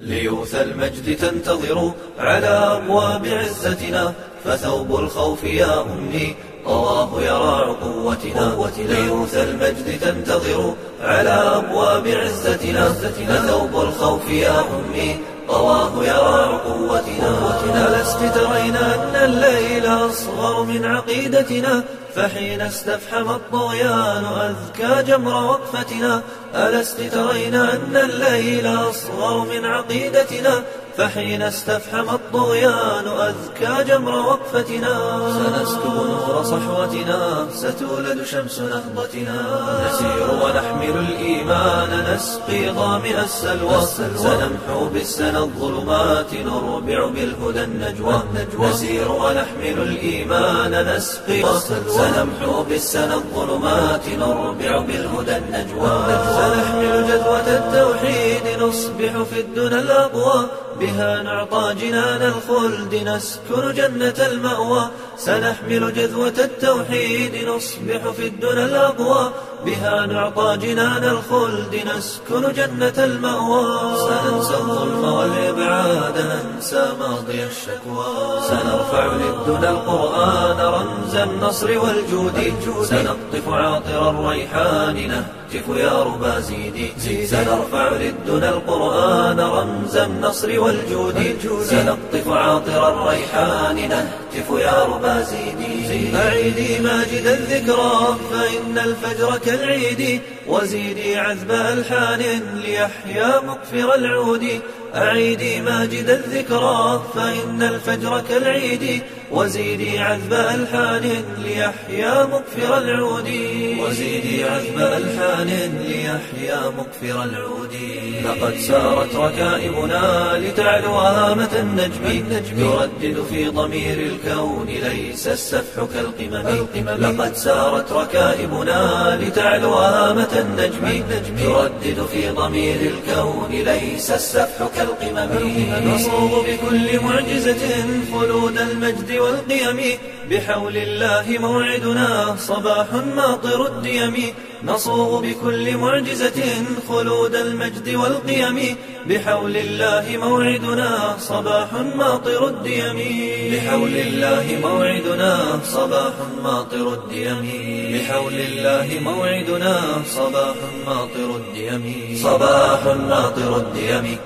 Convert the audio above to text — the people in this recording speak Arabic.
ليوث المجد تنتظر على أبواب عزتنا فثوب الخوف يا أمي طواه يراع قوتنا ليوث المجد تنتظر على أبواب عزتنا فثوب الخوف يا أمي طواه يراع قوتنا. لست ترين أن الليل أصغر من عقيدتنا. فحين استفحم الطغيان أذكى جمر وقفتنا. ألست ترين أن الليل أصغر من عقيدتنا. فحين استفحم الطغيان أذكى جمر وقفتنا. سنسكب نور صحوتنا ستولد شمس نهضتنا. نسير ونحمل الإيمان نسقي ظامئ السلوى. سنمحو بالسنى الظلمات نربع بالهدى النجوى. نسير ونحمل الإيمان نسقي سنمحو بالسنى الظلمات نربع بالهدى النجوى. سنحمل جذوة التوحيد نصبح في الدنى الأقوى. بها نعطى جنان الخلد نسكن جنة المأوى. سنحمل جذوة التوحيد نصبح في الدنى الأقوى. بها نعطى جنان الخلد نسكن جنة المأوى. سننسى الظلم والإبعاد ننسى ماضي الشكوى. سنرفع للدنى القرآن رمز النصر والجود. سنقطف عاطر الريحان نهتف يا ربا زيدي. سنرفع للدنى القرآن رمز النصر والجود سنقطف عاطر الريحان نهتف يا ربا زيدي. أعيدي ماجد الذكرى فإن الفجر كالعيد. وزيدي عذب ألحان ليحيا مقفر العود. أعيدي ماجد الذكرى فإن الفجر كالعيد. وزيدي عذب ألحان ليحيا مقفر العود. وزيدي عذب ألحان ليحيا مقفر العود. لقد سارت ركائبنا لتعلو هامة النجم. يردد في ضمير الكون ليس السفح كالقمم. لقد سارت ركائبنا لتعلو هامة النجم يردد في ضمير الكون ليس السفح كالقمم. نصوغ بكل معجزة خلود المجد والقيم. بحول الله موعدنا صباح ماطر الديم. نصوغ بكل معجزة خلود المجد والقيم. بحول الله موعدنا صباح ماطر الديم. بحول الله موعدنا صباح ماطر الديم. بحول الله موعدنا صباح ماطر الديم. صباح ماطر الديم.